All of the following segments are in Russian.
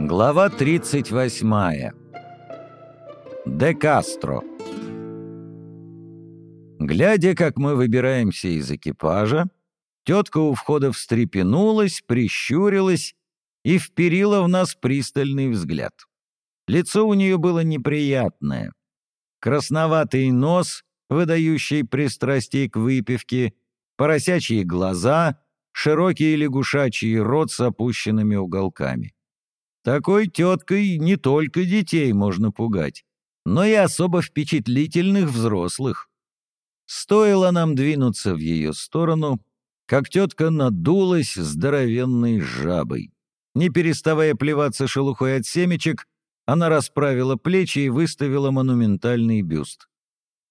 Глава 38. Де Кастро. Глядя, как мы выбираемся из экипажа, тетка у входа встрепенулась, прищурилась и вперила в нас пристальный взгляд. Лицо у нее было неприятное. Красноватый нос, выдающий пристрастие к выпивке, поросячьи глаза, широкий лягушачий рот с опущенными уголками. Такой теткой не только детей можно пугать, но и особо впечатлительных взрослых. Стоило нам двинуться в ее сторону, как тетка надулась здоровенной жабой. Не переставая плеваться шелухой от семечек, она расправила плечи и выставила монументальный бюст.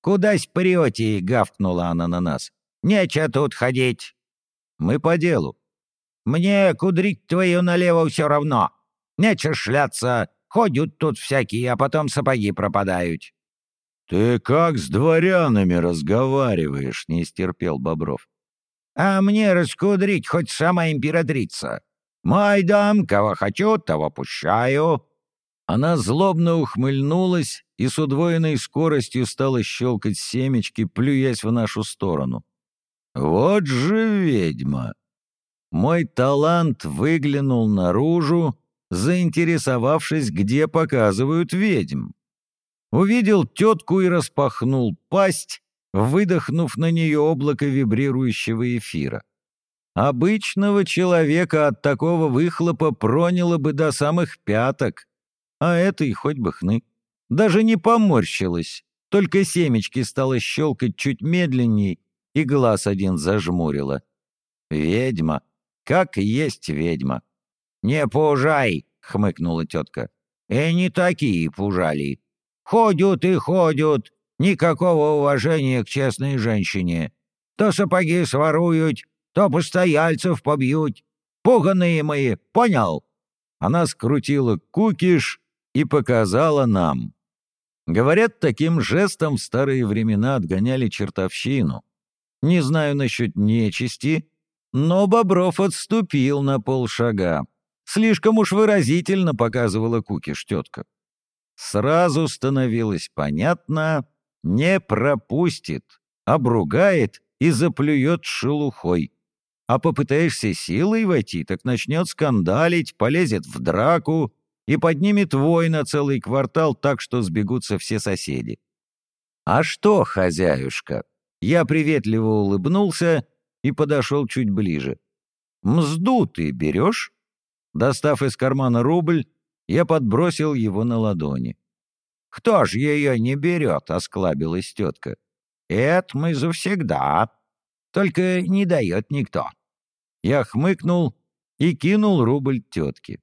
«Кудась прете?» — гавкнула она на нас. «Нечего тут ходить». «Мы по делу». «Мне кудрить твою налево все равно. Нечего шляться. Ходят тут всякие, а потом сапоги пропадают». «Ты как с дворянами разговариваешь?» — не стерпел Бобров. «А мне раскудрить хоть сама императрица. Мой дом, кого хочу, того пущаю». Она злобно ухмыльнулась и с удвоенной скоростью стала щелкать семечки, плюясь в нашу сторону. «Вот же ведьма!» Мой талант выглянул наружу, заинтересовавшись, где показывают ведьм. Увидел тетку и распахнул пасть, выдохнув на нее облако вибрирующего эфира. Обычного человека от такого выхлопа проняло бы до самых пяток, а этой хоть бы хны. Даже не поморщилась, только семечки стало щелкать чуть медленней, и глаз один зажмурила. Ведьма, как есть ведьма. «Не пужай!» — хмыкнула тетка. «И не такие пужали. Ходят и ходят, никакого уважения к честной женщине. То сапоги своруют, то постояльцев побьют. Пуганые мои, понял?» Она скрутила кукиш и показала нам. Говорят, таким жестом в старые времена отгоняли чертовщину. Не знаю насчет нечисти, но Бобров отступил на полшага. Слишком уж выразительно показывала Кукиш тетка. Сразу становилось понятно, не пропустит, обругает и заплюет шелухой. А попытаешься силой войти, так начнет скандалить, полезет в драку, и поднимет вой на целый квартал так, что сбегутся все соседи. «А что, хозяюшка?» Я приветливо улыбнулся и подошел чуть ближе. «Мзду ты берешь?» Достав из кармана рубль, я подбросил его на ладони. «Кто ж ее не берет?» — осклабилась тетка. «Это мы завсегда. Только не дает никто». Я хмыкнул и кинул рубль тетке.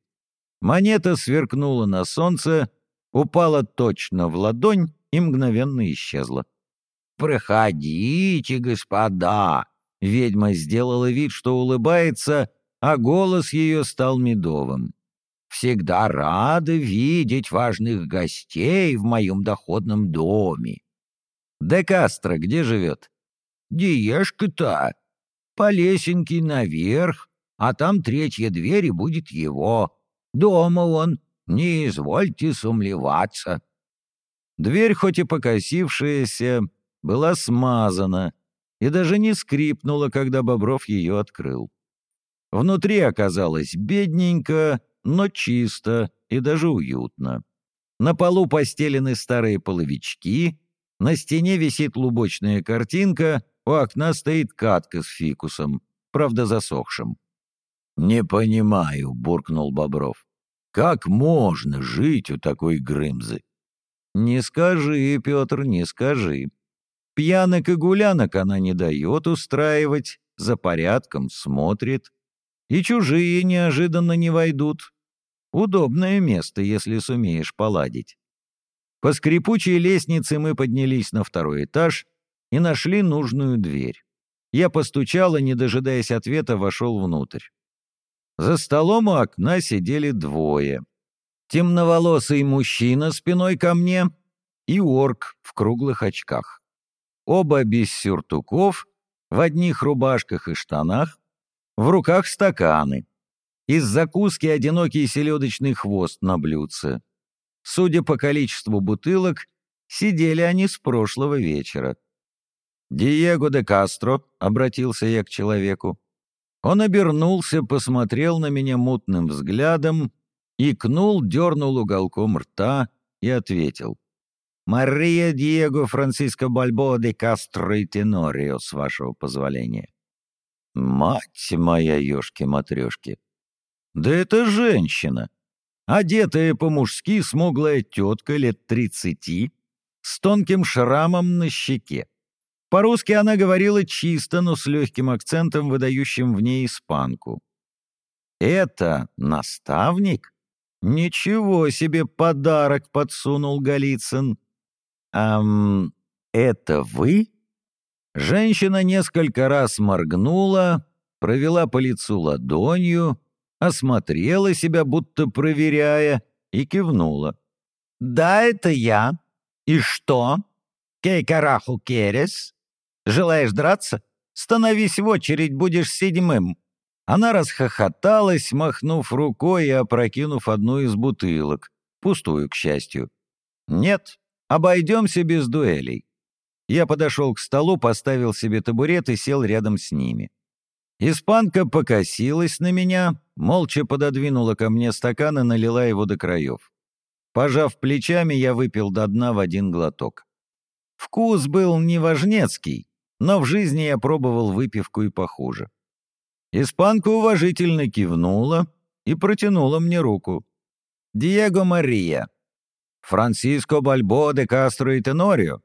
Монета сверкнула на солнце, упала точно в ладонь и мгновенно исчезла. «Проходите, господа!» Ведьма сделала вид, что улыбается, а голос ее стал медовым. «Всегда рада видеть важных гостей в моем доходном доме». «Де Кастро где живет?» «Диешка-то. По лесенке наверх, а там третья дверь и будет его. Дома он, не извольте сумлеваться». Дверь, хоть и покосившаяся, была смазана и даже не скрипнула, когда Бобров ее открыл. Внутри оказалось бедненько, но чисто и даже уютно. На полу постелены старые половички, на стене висит лубочная картинка, у окна стоит катка с фикусом, правда засохшим. «Не понимаю», — буркнул Бобров. «Как можно жить у такой Грымзы?» «Не скажи, Петр, не скажи. Пьянок и гулянок она не дает устраивать, за порядком смотрит. И чужие неожиданно не войдут. Удобное место, если сумеешь поладить». По скрипучей лестнице мы поднялись на второй этаж и нашли нужную дверь. Я постучал и, не дожидаясь ответа, вошел внутрь. За столом у окна сидели двое. Темноволосый мужчина спиной ко мне и орк в круглых очках. Оба без сюртуков, в одних рубашках и штанах, в руках стаканы. из закуски одинокий селедочный хвост на блюдце. Судя по количеству бутылок, сидели они с прошлого вечера. «Диего де Кастро», — обратился я к человеку. Он обернулся, посмотрел на меня мутным взглядом, икнул, дернул уголком рта и ответил. «Мария Диего Франциско Бальбо де Кастро и Тенорио, с вашего позволения». «Мать моя, ешки-матрешки!» «Да это женщина!» Одетая по-мужски смуглая тетка лет тридцати, с тонким шрамом на щеке. По-русски она говорила чисто, но с легким акцентом, выдающим в ней испанку. «Это наставник? Ничего себе подарок!» — подсунул Голицын. «Ам, это вы?» Женщина несколько раз моргнула, провела по лицу ладонью, осмотрела себя, будто проверяя, и кивнула. «Да, это я. И что? Кей караху керес? Желаешь драться? Становись в очередь, будешь седьмым». Она расхохоталась, махнув рукой и опрокинув одну из бутылок, пустую, к счастью. «Нет, обойдемся без дуэлей». Я подошел к столу, поставил себе табурет и сел рядом с ними. Испанка покосилась на меня, молча пододвинула ко мне стакан и налила его до краев. Пожав плечами, я выпил до дна в один глоток. Вкус был неважнецкий, но в жизни я пробовал выпивку и похуже. Испанка уважительно кивнула и протянула мне руку. «Диего Мария. Франциско Бальбо де Кастро и Тенорио».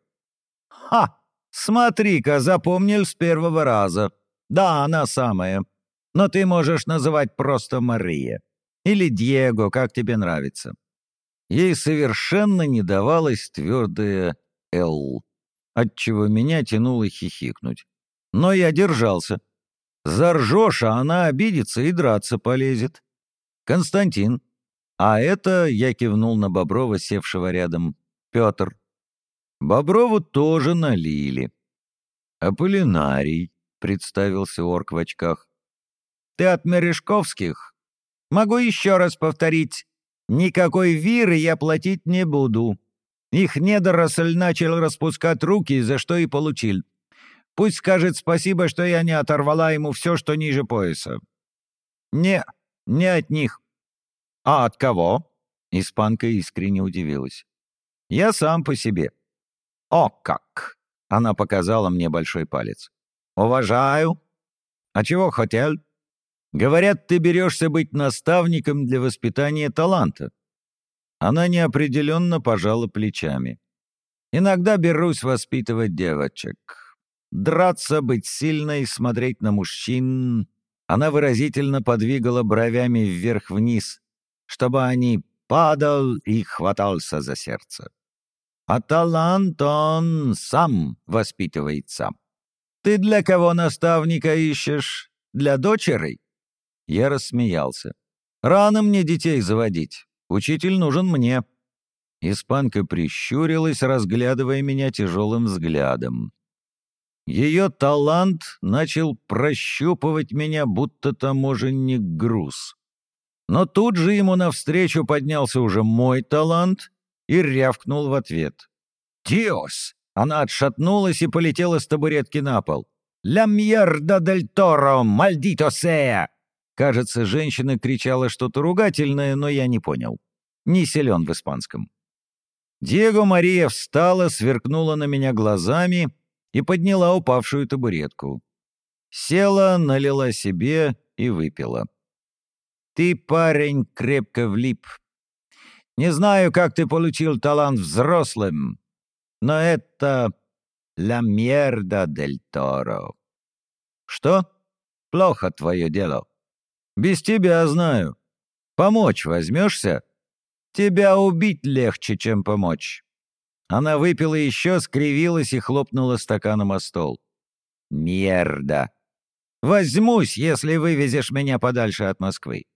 «Ха! Смотри-ка, запомнил с первого раза. Да, она самая. Но ты можешь называть просто Мария. Или Диего, как тебе нравится». Ей совершенно не давалось твердое «Л» отчего меня тянуло хихикнуть. Но я держался. Заржешь, а она обидится и драться полезет. Константин. А это, я кивнул на Боброва, севшего рядом, Петр. Боброву тоже налили. Аполлинарий, представился орк в очках. Ты от Мережковских? Могу еще раз повторить. Никакой виры я платить не буду. Их недоросль начал распускать руки, за что и получил. Пусть скажет спасибо, что я не оторвала ему все, что ниже пояса. Не, не от них. А от кого? Испанка искренне удивилась. Я сам по себе. О, как! Она показала мне большой палец. Уважаю. А чего хотел? Говорят, ты берешься быть наставником для воспитания таланта. Она неопределенно пожала плечами. «Иногда берусь воспитывать девочек. Драться, быть сильной, смотреть на мужчин...» Она выразительно подвигала бровями вверх-вниз, чтобы они падал и хватался за сердце. А талант он сам воспитывается. Ты для кого наставника ищешь? Для дочерей? Я рассмеялся. Рано мне детей заводить. Учитель нужен мне». Испанка прищурилась, разглядывая меня тяжелым взглядом. Ее талант начал прощупывать меня, будто таможенник груз. Но тут же ему навстречу поднялся уже мой талант и рявкнул в ответ. «Диос!» Она отшатнулась и полетела с табуретки на пол. «Ля мьерда дель торо, мальдито сея!» Кажется, женщина кричала что-то ругательное, но я не понял. Не силен в испанском. Диего Мария встала, сверкнула на меня глазами и подняла упавшую табуретку. Села, налила себе и выпила. «Ты, парень, крепко влип. Не знаю, как ты получил талант взрослым, но это «La mierda del toro». «Что? Плохо твое дело. Без тебя знаю. Помочь возьмешься? Тебя убить легче, чем помочь». Она выпила еще, скривилась и хлопнула стаканом о стол. «Мерда! Возьмусь, если вывезешь меня подальше от Москвы.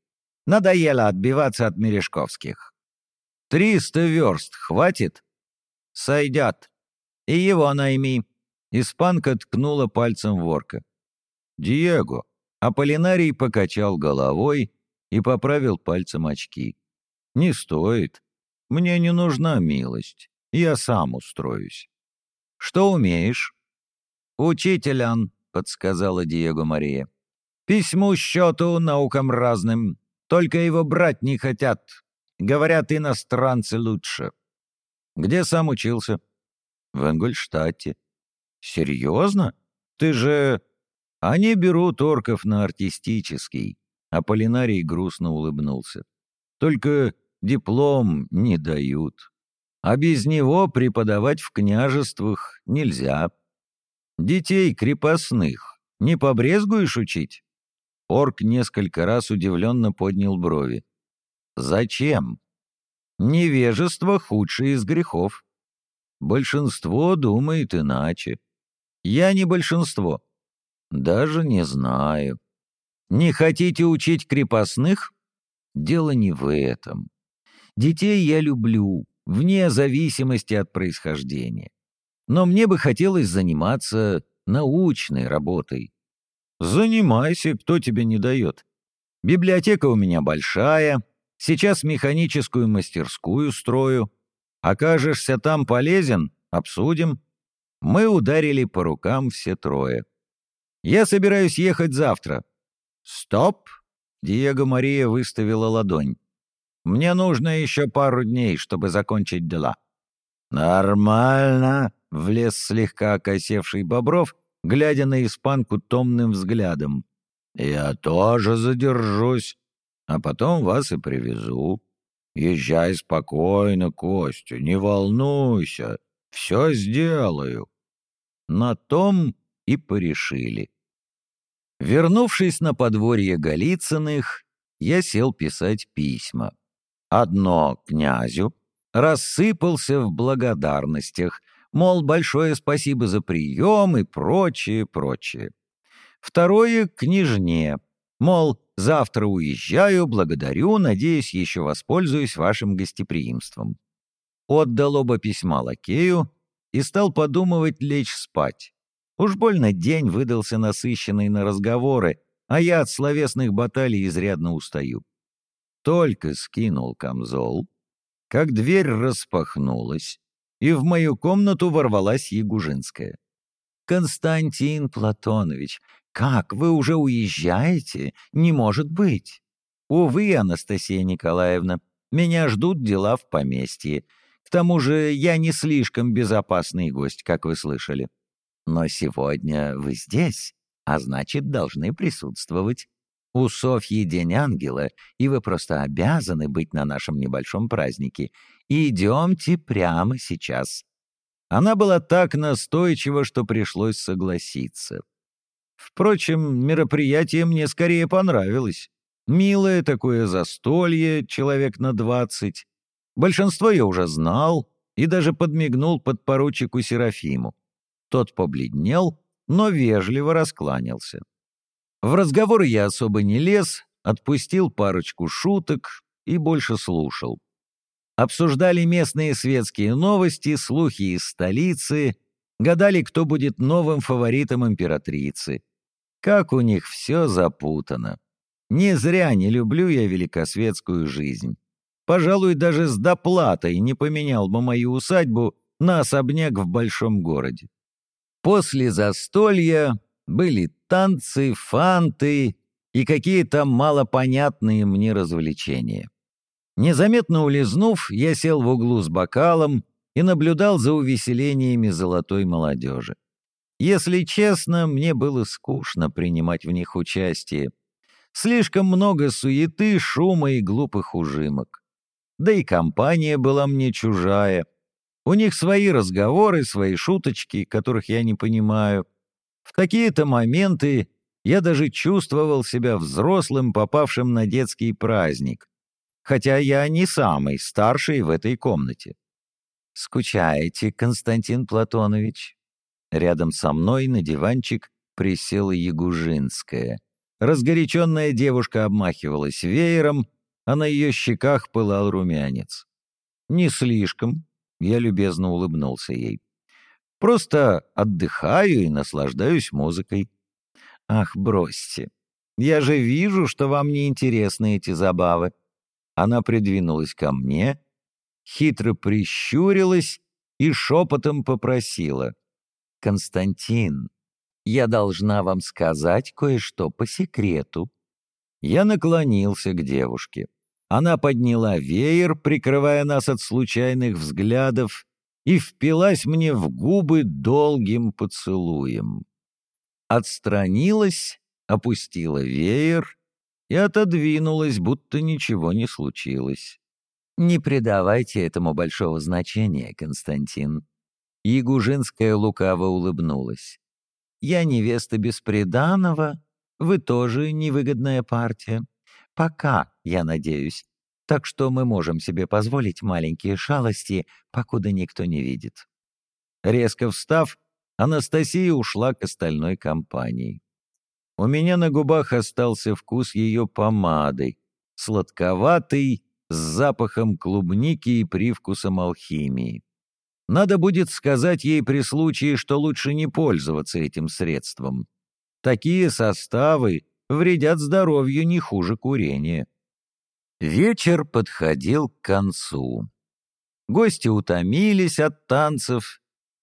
Надоело отбиваться от Мережковских. Триста верст хватит? Сойдет. И его найми». Испанка ткнула пальцем в орка. «Диего, Аполлинарий покачал головой и поправил пальцем очки. «Не стоит. Мне не нужна милость. Я сам устроюсь». «Что умеешь?» «Учителян», — подсказала Диего Мария. «Письму, счету, наукам разным. Только его брать не хотят. Говорят, иностранцы лучше». «Где сам учился?» «В Энгольштадте». «Серьезно? Ты же...» «Они берут орков на артистический». Аполлинарий грустно улыбнулся. «Только диплом не дают. А без него преподавать в княжествах нельзя. Детей крепостных не побрезгуешь учить?» Орк несколько раз удивленно поднял брови. «Зачем?» «Невежество — худший из грехов. Большинство думает иначе. Я не большинство. Даже не знаю. Не хотите учить крепостных? Дело не в этом. Детей я люблю, вне зависимости от происхождения. Но мне бы хотелось заниматься научной работой. Занимайся, кто тебе не дает. Библиотека у меня большая, сейчас механическую мастерскую строю. Окажешься там полезен — обсудим. Мы ударили по рукам все трое. Я собираюсь ехать завтра. Стоп! Диего Мария выставила ладонь. Мне нужно еще пару дней, чтобы закончить дела. Нормально, влез слегка окосевший Бобров, глядя на испанку томным взглядом. Я тоже задержусь, а потом вас и привезу. Езжай спокойно, Костя, не волнуйся, все сделаю. На том и порешили. Вернувшись на подворье Голицыных, я сел писать письма. Одно князю рассыпался в благодарностях, мол, большое спасибо за прием и прочее, прочее. Второе — княжне, мол, Завтра уезжаю, благодарю, надеюсь, еще воспользуюсь вашим гостеприимством. Отдал оба письма лакею и стал подумывать лечь спать. Уж больно день выдался насыщенный на разговоры, а я от словесных баталий изрядно устаю. Только скинул камзол, как дверь распахнулась, и в мою комнату ворвалась Ягужинская. «Константин Платонович, «Как, вы уже уезжаете? Не может быть!» «Увы, Анастасия Николаевна, меня ждут дела в поместье. К тому же я не слишком безопасный гость, как вы слышали. Но сегодня вы здесь, а значит, должны присутствовать. У Софьи День Ангела, и вы просто обязаны быть на нашем небольшом празднике. Идемте прямо сейчас». Она была так настойчива, что пришлось согласиться. Впрочем, мероприятие мне скорее понравилось. Милое такое застолье, человек на двадцать. Большинство я уже знал и даже подмигнул подпоручику Серафиму. Тот побледнел, но вежливо раскланялся. В разговоры я особо не лез, отпустил парочку шуток и больше слушал. Обсуждали местные светские новости, слухи из столицы, гадали, кто будет новым фаворитом императрицы. Как у них все запутано. Не зря не люблю я великосветскую жизнь. Пожалуй, даже с доплатой не поменял бы мою усадьбу на особняк в большом городе. После застолья были танцы, фанты и какие-то малопонятные мне развлечения. Незаметно улизнув, я сел в углу с бокалом и наблюдал за увеселениями золотой молодежи. Если честно, мне было скучно принимать в них участие. Слишком много суеты, шума и глупых ужимок. Да и компания была мне чужая. У них свои разговоры, свои шуточки, которых я не понимаю. В такие-то моменты я даже чувствовал себя взрослым, попавшим на детский праздник. Хотя я не самый старший в этой комнате. «Скучаете, Константин Платонович?» Рядом со мной на диванчик присела Ягужинская. Разгоряченная девушка обмахивалась веером, а на ее щеках пылал румянец. «Не слишком», — я любезно улыбнулся ей. «Просто отдыхаю и наслаждаюсь музыкой». «Ах, бросьте! Я же вижу, что вам не интересны эти забавы». Она придвинулась ко мне, хитро прищурилась и шепотом попросила. «Константин, я должна вам сказать кое-что по секрету». Я наклонился к девушке. Она подняла веер, прикрывая нас от случайных взглядов, и впилась мне в губы долгим поцелуем. Отстранилась, опустила веер и отодвинулась, будто ничего не случилось. «Не придавайте этому большого значения, Константин». Ягужинская лукаво улыбнулась. «Я невеста бесприданного, вы тоже невыгодная партия. Пока, я надеюсь. Так что мы можем себе позволить маленькие шалости, покуда никто не видит». Резко встав, Анастасия ушла к остальной компании. У меня на губах остался вкус ее помады, сладковатый, с запахом клубники и привкусом алхимии. Надо будет сказать ей при случае, что лучше не пользоваться этим средством. Такие составы вредят здоровью не хуже курения. Вечер подходил к концу. Гости утомились от танцев,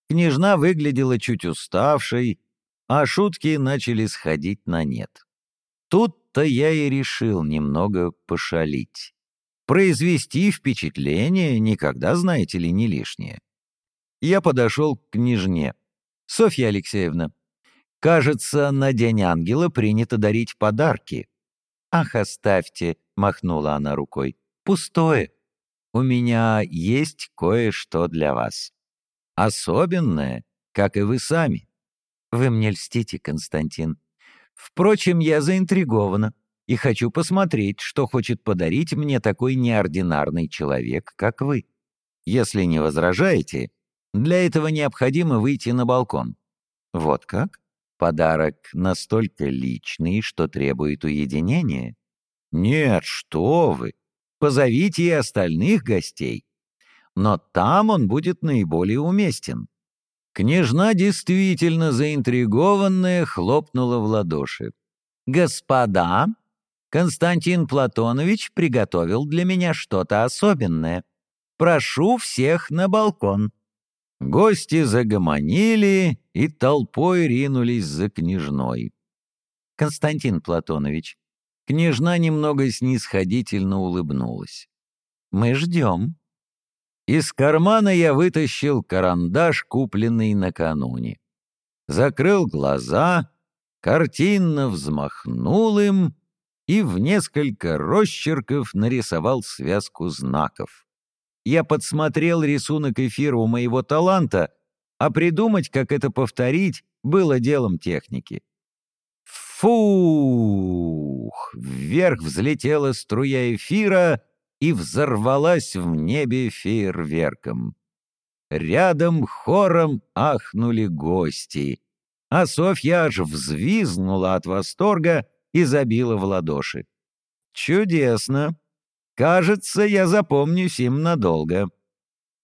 княжна выглядела чуть уставшей, а шутки начали сходить на нет. Тут-то я и решил немного пошалить. Произвести впечатление никогда, знаете ли, не лишнее. Я подошел к княжне. «Софья Алексеевна, кажется, на День Ангела принято дарить подарки». «Ах, оставьте», — махнула она рукой. «Пустое. У меня есть кое-что для вас. Особенное, как и вы сами». «Вы мне льстите, Константин. Впрочем, я заинтригована и хочу посмотреть, что хочет подарить мне такой неординарный человек, как вы. Если не возражаете, для этого необходимо выйти на балкон. Вот как? Подарок настолько личный, что требует уединения? Нет, что вы! Позовите и остальных гостей. Но там он будет наиболее уместен. Княжна, действительно заинтригованная, хлопнула в ладоши. «Господа, Константин Платонович приготовил для меня что-то особенное. Прошу всех на балкон». Гости загомонили и толпой ринулись за княжной. «Константин Платонович, княжна немного снисходительно улыбнулась. Мы ждем». Из кармана я вытащил карандаш, купленный накануне. Закрыл глаза, картинно взмахнул им и в несколько росчерков нарисовал связку знаков. Я подсмотрел рисунок эфира у моего таланта, а придумать, как это повторить, было делом техники. Фух! Вверх взлетела струя эфира и взорвалась в небе фейерверком. Рядом хором ахнули гости, а Софья аж взвизгнула от восторга и забила в ладоши. «Чудесно! Кажется, я запомнюсь им надолго».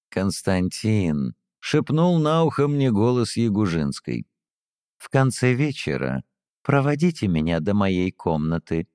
«Константин», — шепнул на ухо мне голос Ягужинской. «В конце вечера проводите меня до моей комнаты.